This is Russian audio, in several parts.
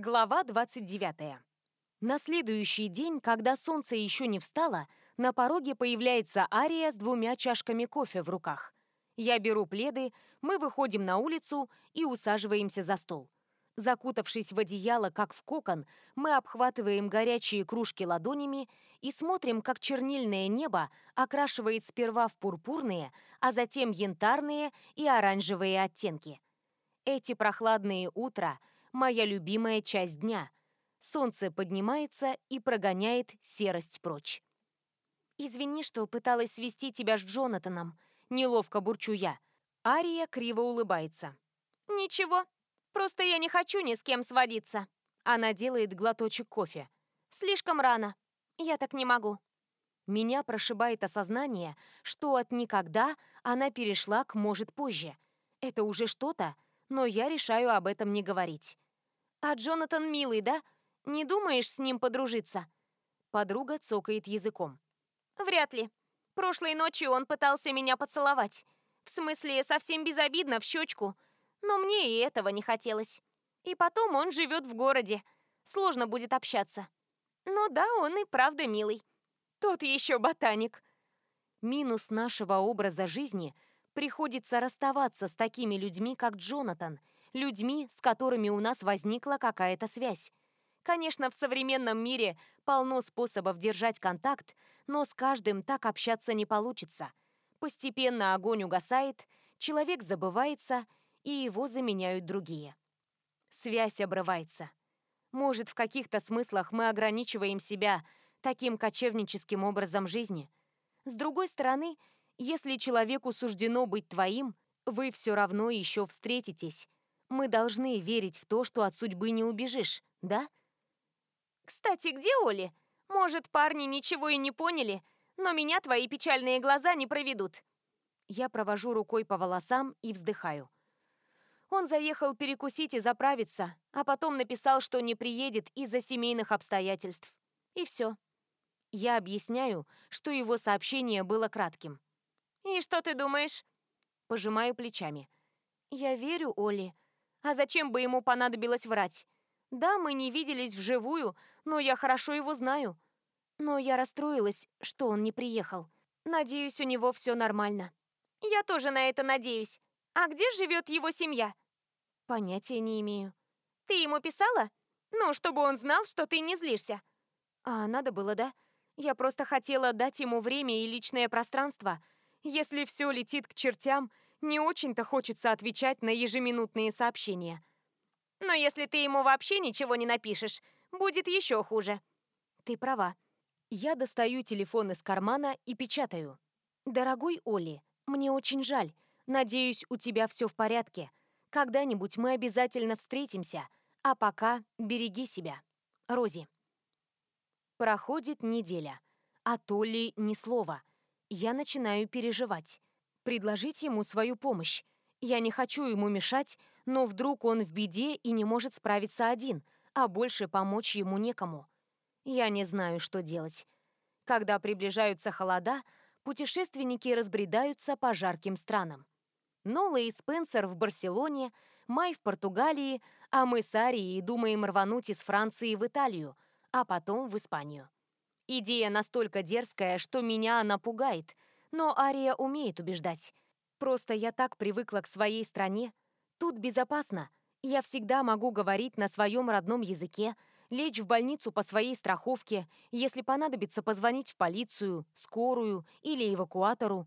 Глава 29. На следующий день, когда солнце еще не встало, на пороге появляется Ария с двумя чашками кофе в руках. Я беру пледы, мы выходим на улицу и усаживаемся за стол. Закутавшись в одеяло, как в кокон, мы обхватываем горячие кружки ладонями и смотрим, как чернильное небо окрашивает сперва в пурпурные, а затем янтарные и оранжевые оттенки. Эти прохладные утра – моя любимая часть дня. Солнце поднимается и прогоняет серость прочь. «Извини, что пыталась свести тебя с Джонатаном», — неловко бурчу я. Ария криво улыбается. «Ничего, просто я не хочу ни с кем сводиться». Она делает глоточек кофе. «Слишком рано. Я так не могу». Меня прошибает осознание, что от «никогда» она перешла к «может позже». Это уже что-то, но я решаю об этом не говорить. «А Джонатан милый, да? Не думаешь с ним подружиться?» Подруга цокает языком. «Вряд ли. Прошлой ночью он пытался меня поцеловать. В смысле, совсем безобидно, в щечку. Но мне и этого не хотелось. И потом он живет в городе. Сложно будет общаться. Но да, он и правда милый. Тот еще ботаник». Минус нашего образа жизни – приходится расставаться с такими людьми, как Джонатан, людьми, с которыми у нас возникла какая-то связь. Конечно, в современном мире полно способов держать контакт, но с каждым так общаться не получится. Постепенно огонь угасает, человек забывается, и его заменяют другие. Связь обрывается. Может, в каких-то смыслах мы ограничиваем себя таким кочевническим образом жизни. С другой стороны, если человеку суждено быть твоим, вы все равно еще встретитесь. Мы должны верить в то, что от судьбы не убежишь, да? Кстати, где Оли? Может, парни ничего и не поняли, но меня твои печальные глаза не проведут. Я провожу рукой по волосам и вздыхаю. Он заехал перекусить и заправиться, а потом написал, что не приедет из-за семейных обстоятельств. И все. Я объясняю, что его сообщение было кратким. «И что ты думаешь?» Пожимаю плечами. «Я верю Оле. А зачем бы ему понадобилось врать? Да, мы не виделись вживую, но я хорошо его знаю. Но я расстроилась, что он не приехал. Надеюсь, у него все нормально». «Я тоже на это надеюсь. А где живет его семья?» «Понятия не имею». «Ты ему писала? Ну, чтобы он знал, что ты не злишься». «А надо было, да? Я просто хотела дать ему время и личное пространство». Если все летит к чертям, не очень-то хочется отвечать на ежеминутные сообщения. Но если ты ему вообще ничего не напишешь, будет еще хуже. Ты права. Я достаю телефон из кармана и печатаю. Дорогой Оли, мне очень жаль. Надеюсь, у тебя все в порядке. Когда-нибудь мы обязательно встретимся. А пока береги себя. Рози. Проходит неделя. а Толли ни слова. Я начинаю переживать. Предложить ему свою помощь. Я не хочу ему мешать, но вдруг он в беде и не может справиться один, а больше помочь ему некому. Я не знаю, что делать. Когда приближаются холода, путешественники разбредаются по жарким странам. Нола и Спенсер в Барселоне, Май в Португалии, а мы с Арией думаем рвануть из Франции в Италию, а потом в Испанию. Идея настолько дерзкая, что меня она пугает, но Ария умеет убеждать. Просто я так привыкла к своей стране. Тут безопасно. Я всегда могу говорить на своем родном языке, лечь в больницу по своей страховке, если понадобится позвонить в полицию, скорую или эвакуатору.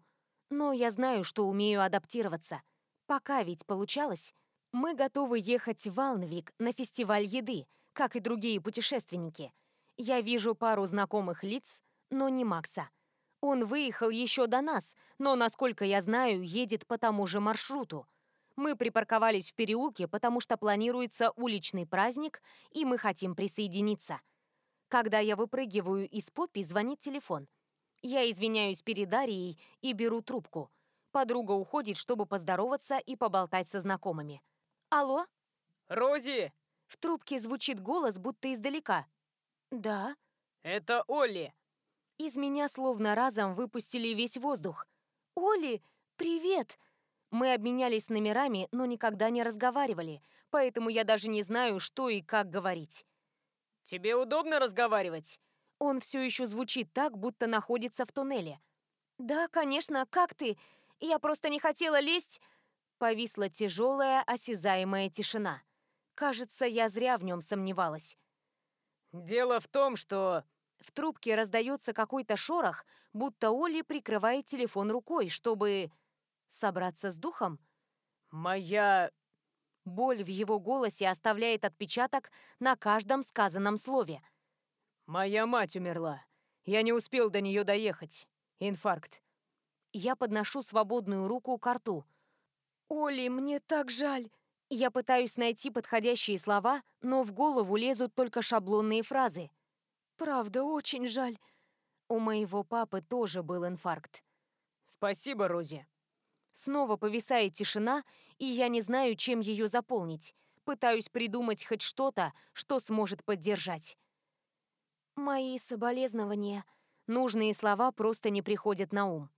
Но я знаю, что умею адаптироваться. Пока ведь получалось. Мы готовы ехать в Валнвик на фестиваль еды, как и другие путешественники – я вижу пару знакомых лиц, но не Макса. Он выехал еще до нас, но, насколько я знаю, едет по тому же маршруту. Мы припарковались в переулке, потому что планируется уличный праздник, и мы хотим присоединиться. Когда я выпрыгиваю из попи, звонит телефон. Я извиняюсь перед Арией и беру трубку. Подруга уходит, чтобы поздороваться и поболтать со знакомыми. «Алло?» «Рози!» В трубке звучит голос, будто издалека. «Да?» «Это Олли!» Из меня словно разом выпустили весь воздух. «Олли, привет!» Мы обменялись номерами, но никогда не разговаривали, поэтому я даже не знаю, что и как говорить. «Тебе удобно разговаривать?» Он все еще звучит так, будто находится в туннеле. «Да, конечно, как ты? Я просто не хотела лезть...» Повисла тяжелая, осязаемая тишина. Кажется, я зря в нем сомневалась. «Дело в том, что...» В трубке раздается какой-то шорох, будто Оли прикрывает телефон рукой, чтобы... Собраться с духом? «Моя...» Боль в его голосе оставляет отпечаток на каждом сказанном слове. «Моя мать умерла. Я не успел до нее доехать. Инфаркт». Я подношу свободную руку к рту. «Оли, мне так жаль!» Я пытаюсь найти подходящие слова, но в голову лезут только шаблонные фразы. «Правда, очень жаль». У моего папы тоже был инфаркт. «Спасибо, Рози». Снова повисает тишина, и я не знаю, чем ее заполнить. Пытаюсь придумать хоть что-то, что сможет поддержать. Мои соболезнования. Нужные слова просто не приходят на ум.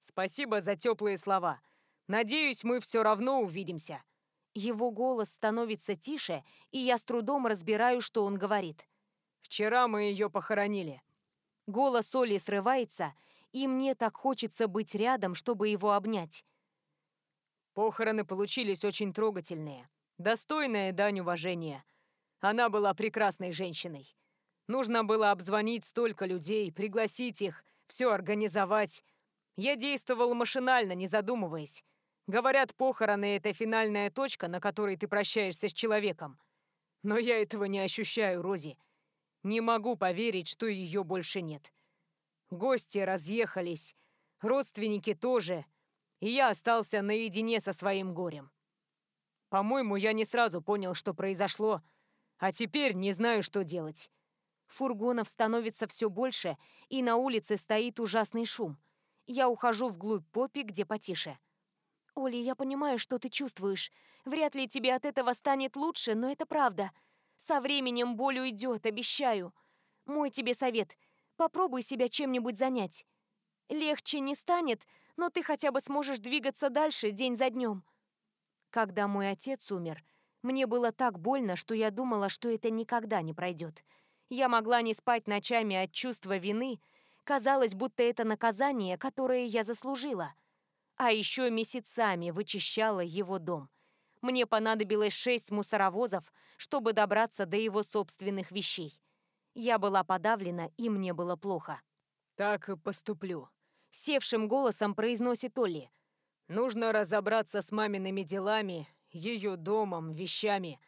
Спасибо за теплые слова. Надеюсь, мы все равно увидимся. Его голос становится тише, и я с трудом разбираю, что он говорит. «Вчера мы ее похоронили». Голос Оли срывается, и мне так хочется быть рядом, чтобы его обнять. Похороны получились очень трогательные. Достойная дань уважения. Она была прекрасной женщиной. Нужно было обзвонить столько людей, пригласить их, все организовать. Я действовал машинально, не задумываясь. Говорят, похороны — это финальная точка, на которой ты прощаешься с человеком. Но я этого не ощущаю, Рози. Не могу поверить, что ее больше нет. Гости разъехались, родственники тоже, и я остался наедине со своим горем. По-моему, я не сразу понял, что произошло, а теперь не знаю, что делать. Фургонов становится все больше, и на улице стоит ужасный шум. Я ухожу вглубь Поппи, где потише. «Оля, я понимаю, что ты чувствуешь. Вряд ли тебе от этого станет лучше, но это правда. Со временем боль уйдет, обещаю. Мой тебе совет – попробуй себя чем-нибудь занять. Легче не станет, но ты хотя бы сможешь двигаться дальше день за днем». Когда мой отец умер, мне было так больно, что я думала, что это никогда не пройдет. Я могла не спать ночами от чувства вины. Казалось, будто это наказание, которое я заслужила – а еще месяцами вычищала его дом. Мне понадобилось шесть мусоровозов, чтобы добраться до его собственных вещей. Я была подавлена, и мне было плохо. «Так и поступлю», — севшим голосом произносит Олли. «Нужно разобраться с мамиными делами, ее домом, вещами».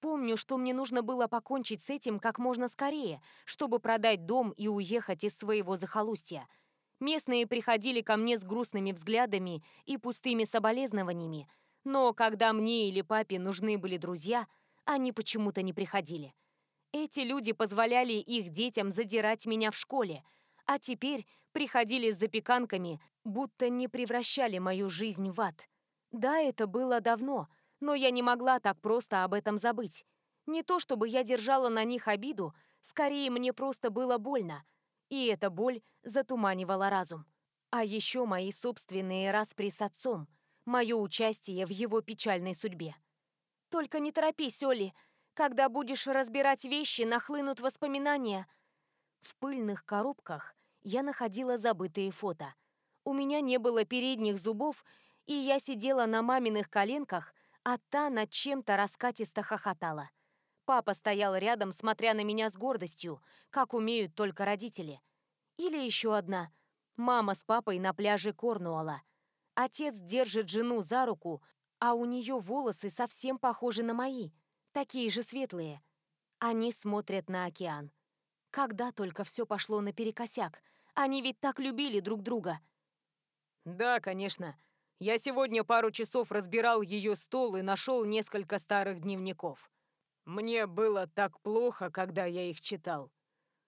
Помню, что мне нужно было покончить с этим как можно скорее, чтобы продать дом и уехать из своего захолустья — Местные приходили ко мне с грустными взглядами и пустыми соболезнованиями, но когда мне или папе нужны были друзья, они почему-то не приходили. Эти люди позволяли их детям задирать меня в школе, а теперь приходили с запеканками, будто не превращали мою жизнь в ад. Да, это было давно, но я не могла так просто об этом забыть. Не то чтобы я держала на них обиду, скорее мне просто было больно – и эта боль затуманивала разум. А еще мои собственные распри с отцом, мое участие в его печальной судьбе. «Только не торопись, Оли. Когда будешь разбирать вещи, нахлынут воспоминания». В пыльных коробках я находила забытые фото. У меня не было передних зубов, и я сидела на маминых коленках, а та над чем-то раскатисто хохотала. Папа стоял рядом, смотря на меня с гордостью, как умеют только родители. Или еще одна. Мама с папой на пляже Корнуолла. Отец держит жену за руку, а у нее волосы совсем похожи на мои, такие же светлые. Они смотрят на океан. Когда только все пошло наперекосяк. Они ведь так любили друг друга. Да, конечно. Я сегодня пару часов разбирал ее стол и нашел несколько старых дневников. Мне было так плохо, когда я их читал.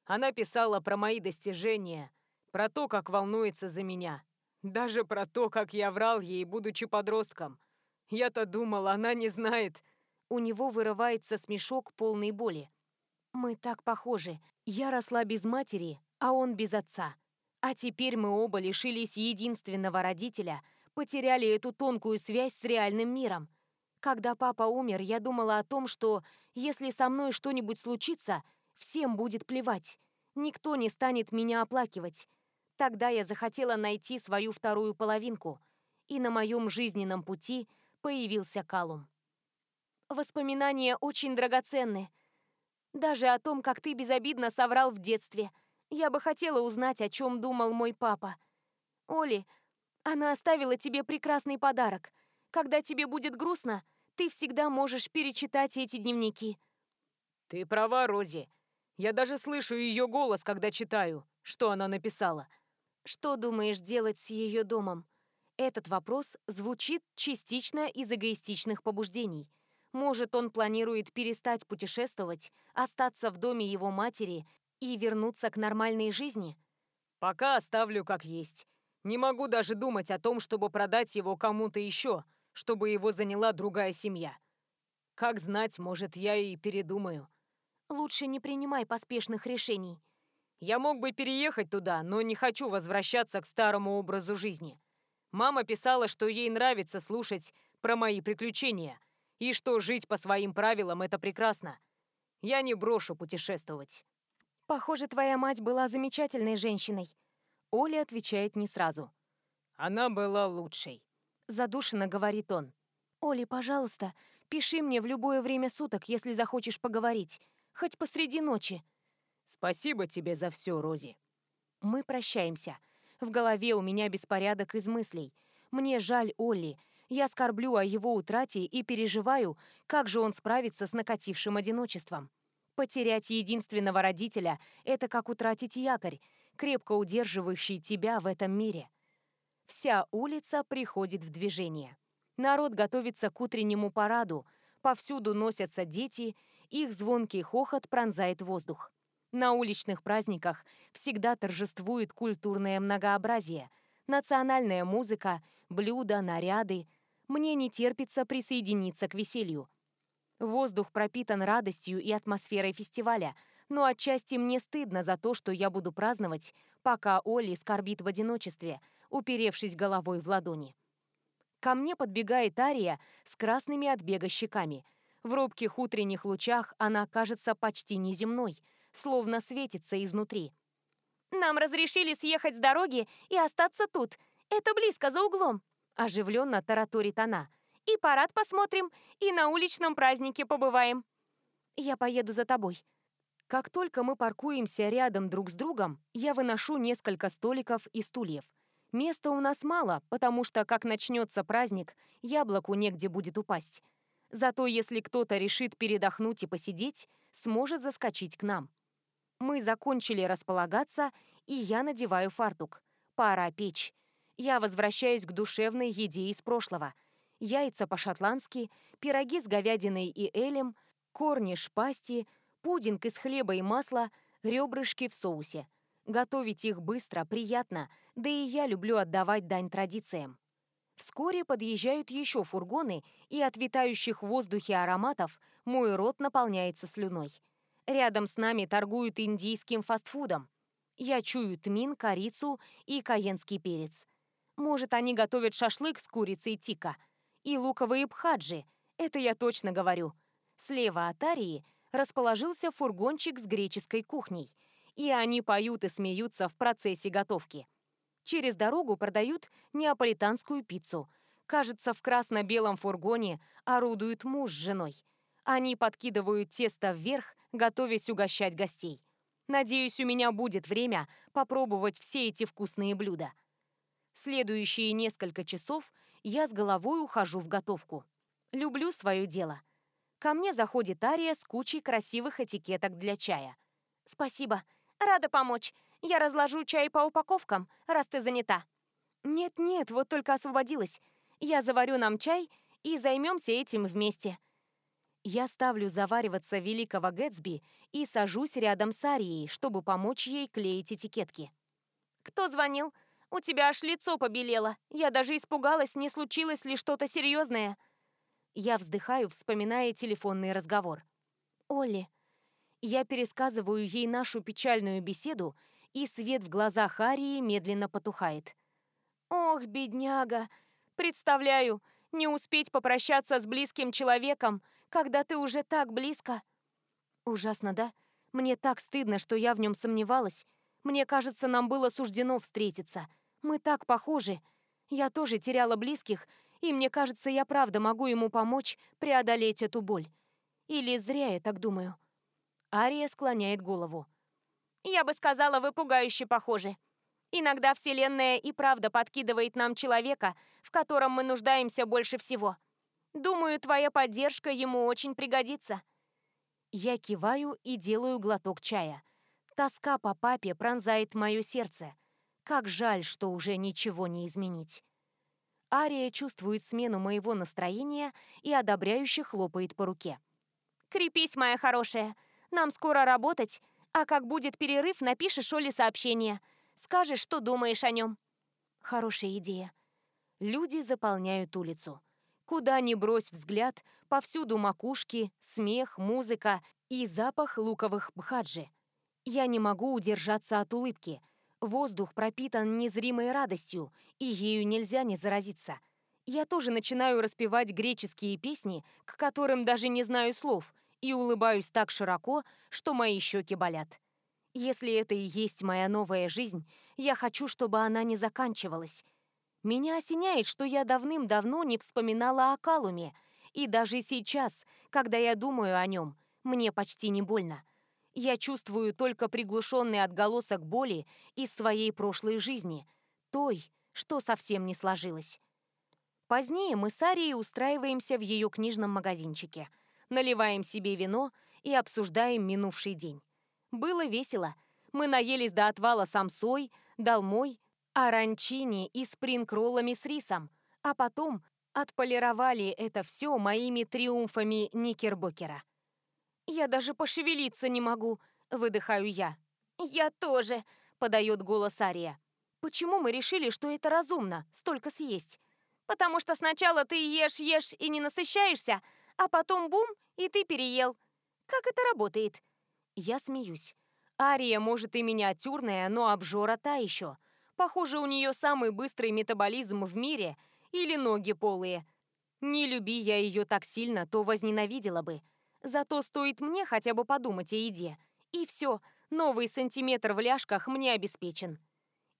Она писала про мои достижения, про то, как волнуется за меня. Даже про то, как я врал ей, будучи подростком. Я-то думал, она не знает. У него вырывается смешок полной боли. Мы так похожи. Я росла без матери, а он без отца. А теперь мы оба лишились единственного родителя, потеряли эту тонкую связь с реальным миром. Когда папа умер, я думала о том, что если со мной что-нибудь случится, всем будет плевать. Никто не станет меня оплакивать. Тогда я захотела найти свою вторую половинку, и на моем жизненном пути появился Калум. Воспоминания очень драгоценны. Даже о том, как ты безобидно соврал в детстве. Я бы хотела узнать, о чем думал мой папа. Оли, она оставила тебе прекрасный подарок. Когда тебе будет грустно, ты всегда можешь перечитать эти дневники. Ты права, Рози. Я даже слышу ее голос, когда читаю, что она написала. Что думаешь делать с ее домом? Этот вопрос звучит частично из эгоистичных побуждений. Может, он планирует перестать путешествовать, остаться в доме его матери и вернуться к нормальной жизни? Пока оставлю как есть. Не могу даже думать о том, чтобы продать его кому-то еще, чтобы его заняла другая семья. Как знать, может, я и передумаю. Лучше не принимай поспешных решений. Я мог бы переехать туда, но не хочу возвращаться к старому образу жизни. Мама писала, что ей нравится слушать про мои приключения, и что жить по своим правилам – это прекрасно. Я не брошу путешествовать. Похоже, твоя мать была замечательной женщиной. Оля отвечает не сразу. Она была лучшей. Задушенно говорит он. Оли, пожалуйста, пиши мне в любое время суток, если захочешь поговорить. Хоть посреди ночи. Спасибо тебе за все, Рози. Мы прощаемся. В голове у меня беспорядок из мыслей. Мне жаль Олли. Я скорблю о его утрате и переживаю, как же он справится с накатившим одиночеством. Потерять единственного родителя – это как утратить якорь, крепко удерживающий тебя в этом мире. Вся улица приходит в движение. Народ готовится к утреннему параду, повсюду носятся дети, их звонкий хохот пронзает воздух. На уличных праздниках всегда торжествует культурное многообразие, национальная музыка, блюда, наряды. Мне не терпится присоединиться к веселью. Воздух пропитан радостью и атмосферой фестиваля, но отчасти мне стыдно за то, что я буду праздновать, пока Олли скорбит в одиночестве, уперевшись головой в ладони. Ко мне подбегает Ария с красными от бега щеками. В робких утренних лучах она кажется почти неземной – словно светится изнутри. «Нам разрешили съехать с дороги и остаться тут. Это близко, за углом», – оживленно тараторит она. «И парад посмотрим, и на уличном празднике побываем». «Я поеду за тобой». Как только мы паркуемся рядом друг с другом, я выношу несколько столиков и стульев. Места у нас мало, потому что, как начнется праздник, яблоку негде будет упасть. Зато если кто-то решит передохнуть и посидеть, сможет заскочить к нам. Мы закончили располагаться, и я надеваю фартук. Пора печь. Я возвращаюсь к душевной еде из прошлого. Яйца по-шотландски, пироги с говядиной и элем, корниш пасти, пудинг из хлеба и масла, ребрышки в соусе. Готовить их быстро, приятно, да и я люблю отдавать дань традициям. Вскоре подъезжают еще фургоны, и от витающих в воздухе ароматов мой рот наполняется слюной. Рядом с нами торгуют индийским фастфудом. Я чую тмин, корицу и каенский перец. Может, они готовят шашлык с курицей тика. И луковые бхаджи, это я точно говорю. Слева от Арии расположился фургончик с греческой кухней. И они поют и смеются в процессе готовки. Через дорогу продают неаполитанскую пиццу. Кажется, в красно-белом фургоне орудуют муж с женой. Они подкидывают тесто вверх, готовясь угощать гостей. Надеюсь, у меня будет время попробовать все эти вкусные блюда. Следующие несколько часов я с головой ухожу в готовку. Люблю свое дело. Ко мне заходит Ария с кучей красивых этикеток для чая. «Спасибо. Рада помочь. Я разложу чай по упаковкам, раз ты занята». «Нет-нет, вот только освободилась. Я заварю нам чай и займемся этим вместе. Я ставлю завариваться великого Гэтсби и сажусь рядом с Арией, чтобы помочь ей клеить этикетки. «Кто звонил? У тебя аж лицо побелело. Я даже испугалась, не случилось ли что-то серьезное». Я вздыхаю, вспоминая телефонный разговор. «Олли». Я пересказываю ей нашу печальную беседу, и свет в глазах Арии медленно потухает. «Ох, бедняга! Представляю, Не успеть попрощаться с близким человеком, когда ты уже так близко. Ужасно, да? Мне так стыдно, что я в нем сомневалась. Мне кажется, нам было суждено встретиться. Мы так похожи. Я тоже теряла близких, и мне кажется, я правда могу ему помочь преодолеть эту боль. Или зря я так думаю. Ария склоняет голову. Я бы сказала, вы пугающе похожи. Иногда Вселенная и правда подкидывает нам человека, в котором мы нуждаемся больше всего. Думаю, твоя поддержка ему очень пригодится». Я киваю и делаю глоток чая. Тоска по папе пронзает мое сердце. Как жаль, что уже ничего не изменить. Ария чувствует смену моего настроения и одобряюще хлопает по руке. «Крепись, моя хорошая. Нам скоро работать, а как будет перерыв, напишешь Оле сообщение. Скажешь, что думаешь о нем». Хорошая идея. Люди заполняют улицу. Куда ни брось взгляд, повсюду макушки, смех, музыка и запах луковых бхаджи. Я не могу удержаться от улыбки. Воздух пропитан незримой радостью, и ею нельзя не заразиться. Я тоже начинаю распевать греческие песни, к которым даже не знаю слов, и улыбаюсь так широко, что мои щеки болят. Если это и есть моя новая жизнь, я хочу, чтобы она не заканчивалась. Меня осеняет, что я давным-давно не вспоминала о Калуме, и даже сейчас, когда я думаю о нем, мне почти не больно. Я чувствую только приглушенный отголосок боли из своей прошлой жизни, той, что совсем не сложилась. Позднее мы с Арией устраиваемся в ее книжном магазинчике, наливаем себе вино и обсуждаем минувший день. Было весело. Мы наелись до отвала самсой, долмой, оранчини и спринг-роллами с рисом, а потом отполировали это все моими триумфами Никербокера. «Я даже пошевелиться не могу», — выдыхаю я. «Я тоже», — подает голос Ария. «Почему мы решили, что это разумно, столько съесть?» «Потому что сначала ты ешь, ешь и не насыщаешься, а потом бум, и ты переел. Как это работает?» Я смеюсь. Ария, может, и миниатюрная, но обжора та еще. Похоже, у нее самый быстрый метаболизм в мире или ноги полые. Не люби я ее так сильно, то возненавидела бы. Зато стоит мне хотя бы подумать о еде. И все, новый сантиметр в ляжках мне обеспечен.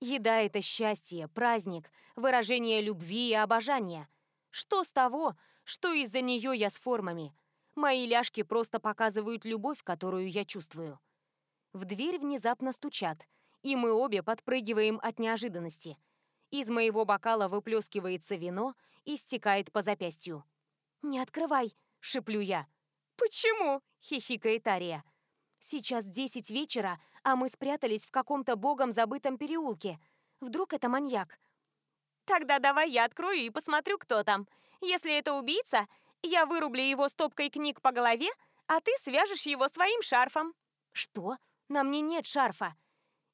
Еда — это счастье, праздник, выражение любви и обожания. Что с того, что из-за нее я с формами? Мои ляжки просто показывают любовь, которую я чувствую. В дверь внезапно стучат, и мы обе подпрыгиваем от неожиданности. Из моего бокала выплескивается вино и стекает по запястью. «Не открывай!» — шеплю я. «Почему?» — хихикает Ария. «Сейчас десять вечера, а мы спрятались в каком-то богом забытом переулке. Вдруг это маньяк?» «Тогда давай я открою и посмотрю, кто там. Если это убийца, я вырублю его стопкой книг по голове, а ты свяжешь его своим шарфом». «Что? На мне нет шарфа».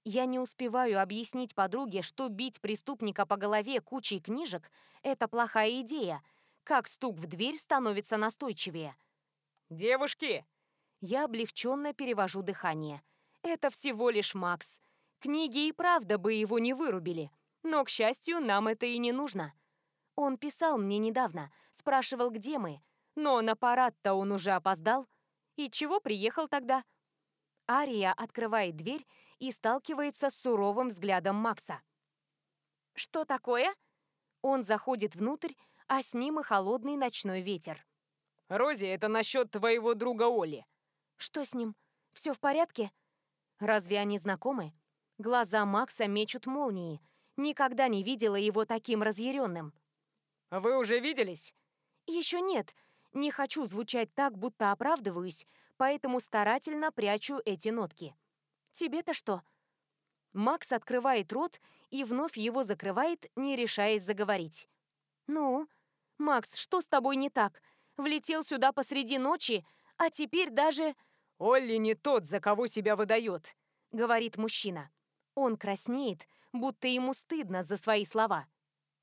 Я не успеваю объяснить подруге, что бить преступника по голове кучей книжек – это плохая идея. Как стук в дверь становится настойчивее. «Девушки!» Я облегченно перевожу дыхание. Это всего лишь Макс. Книги и правда бы его не вырубили. Но, к счастью, нам это и не нужно. Он писал мне недавно, спрашивал, где мы. Но на парад-то он уже опоздал. И чего приехал тогда? Ария открывает дверь и сталкивается с суровым взглядом Макса. «Что такое?» Он заходит внутрь, а с ним и холодный ночной ветер. «Рози, это насчет твоего друга Оли». «Что с ним? Все в порядке?» Разве они знакомы? Глаза Макса мечут молнии. Никогда не видела его таким разъяренным. Вы уже виделись? Еще нет. Не хочу звучать так, будто оправдываюсь, поэтому старательно прячу эти нотки. Тебе-то что? Макс открывает рот и вновь его закрывает, не решаясь заговорить. «Ну, Макс, что с тобой не так? Влетел сюда посреди ночи, а теперь даже...» «Олли не тот, за кого себя выдает», — говорит мужчина. Он краснеет, будто ему стыдно за свои слова.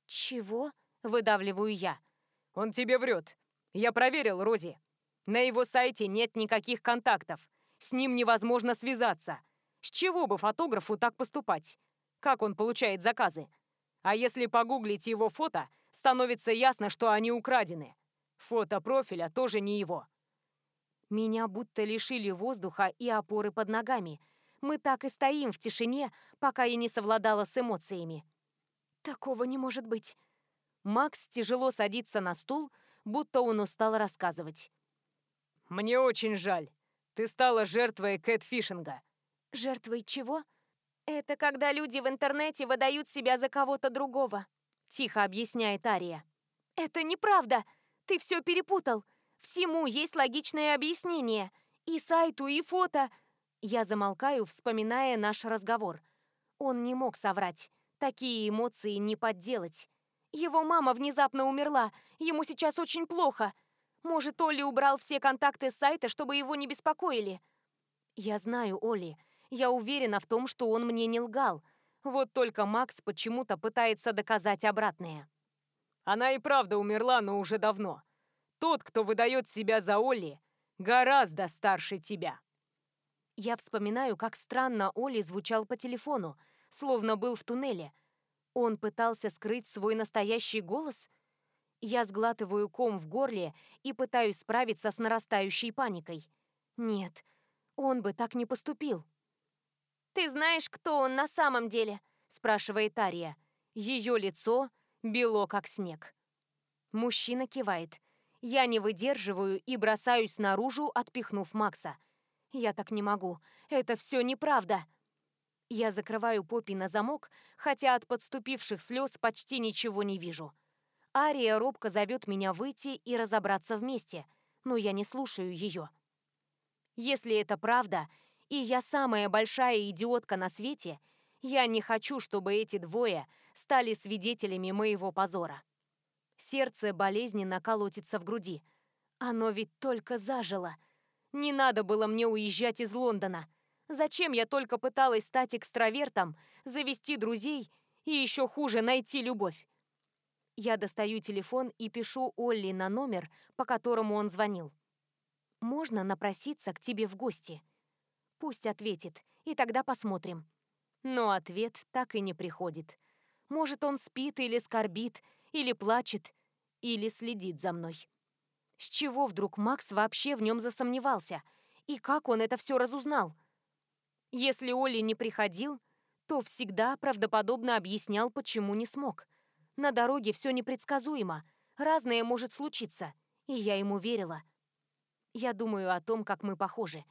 «Чего?» Выдавливаю я. Он тебе врет. Я проверил Рози. На его сайте нет никаких контактов. С ним невозможно связаться. С чего бы фотографу так поступать? Как он получает заказы? А если погуглить его фото, становится ясно, что они украдены. Фото профиля тоже не его. Меня будто лишили воздуха и опоры под ногами. Мы так и стоим в тишине, пока я не совладала с эмоциями. Такого не может быть. Макс тяжело садится на стул, будто он устал рассказывать. «Мне очень жаль. Ты стала жертвой кэтфишинга». «Жертвой чего?» «Это когда люди в интернете выдают себя за кого-то другого», — тихо объясняет Ария. «Это неправда. Ты все перепутал. Всему есть логичное объяснение. И сайту, и фото. Я замолкаю, вспоминая наш разговор. Он не мог соврать. Такие эмоции не подделать. Его мама внезапно умерла. Ему сейчас очень плохо. Может, Олли убрал все контакты с сайта, чтобы его не беспокоили? Я знаю Олли. Я уверена в том, что он мне не лгал. Вот только Макс почему-то пытается доказать обратное. Она и правда умерла, но уже давно. Тот, кто выдает себя за Олли, гораздо старше тебя. Я вспоминаю, как странно Олли звучал по телефону, словно был в туннеле. Он пытался скрыть свой настоящий голос? Я сглатываю ком в горле и пытаюсь справиться с нарастающей паникой. Нет, он бы так не поступил. «Ты знаешь, кто он на самом деле?» – спрашивает Ария. Ее лицо бело, как снег. Мужчина кивает. Я не выдерживаю и бросаюсь наружу, отпихнув Макса. Я так не могу. Это все неправда. Я закрываю Поппи на замок, хотя от подступивших слез почти ничего не вижу. Ария робко зовет меня выйти и разобраться вместе, но я не слушаю ее. Если это правда, и я самая большая идиотка на свете, я не хочу, чтобы эти двое стали свидетелями моего позора. Сердце болезненно колотится в груди. Оно ведь только зажило. Не надо было мне уезжать из Лондона. Зачем я только пыталась стать экстравертом, завести друзей и еще хуже найти любовь? Я достаю телефон и пишу Олли на номер, по которому он звонил. «Можно напроситься к тебе в гости?» Пусть ответит, и тогда посмотрим. Но ответ так и не приходит. Может, он спит или скорбит, или плачет, или следит за мной. С чего вдруг Макс вообще в нем засомневался? И как он это все разузнал? Если Оли не приходил, то всегда правдоподобно объяснял, почему не смог. На дороге все непредсказуемо, разное может случиться, и я ему верила. Я думаю о том, как мы похожи.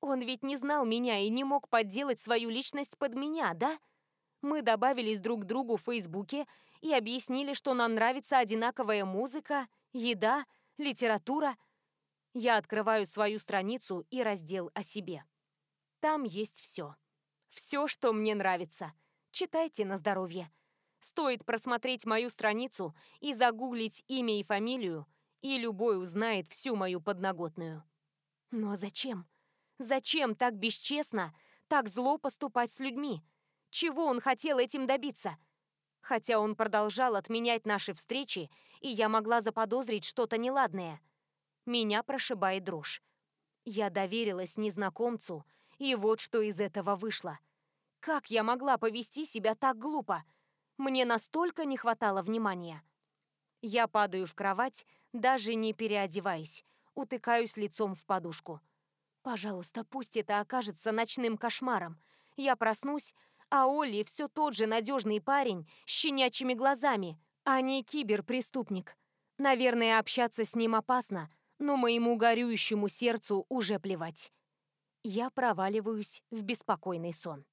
Он ведь не знал меня и не мог подделать свою личность под меня, да? Мы добавились друг к другу в Фейсбуке и объяснили, что нам нравится одинаковая музыка, еда, литература. Я открываю свою страницу и раздел о себе. Там есть все. Все, что мне нравится. Читайте на здоровье. Стоит просмотреть мою страницу и загуглить имя и фамилию, и любой узнает всю мою подноготную. Но зачем? Зачем так бесчестно, так зло поступать с людьми? Чего он хотел этим добиться? Хотя он продолжал отменять наши встречи, и я могла заподозрить что-то неладное. Меня прошибает дрожь. Я доверилась незнакомцу, и вот что из этого вышло. Как я могла повести себя так глупо? Мне настолько не хватало внимания. Я падаю в кровать, даже не переодеваясь, утыкаюсь лицом в подушку. Пожалуйста, пусть это окажется ночным кошмаром. Я проснусь, а Олли все тот же надежный парень с щенячьими глазами, а не киберпреступник. Наверное, общаться с ним опасно, но моему горюющему сердцу уже плевать. Я проваливаюсь в беспокойный сон.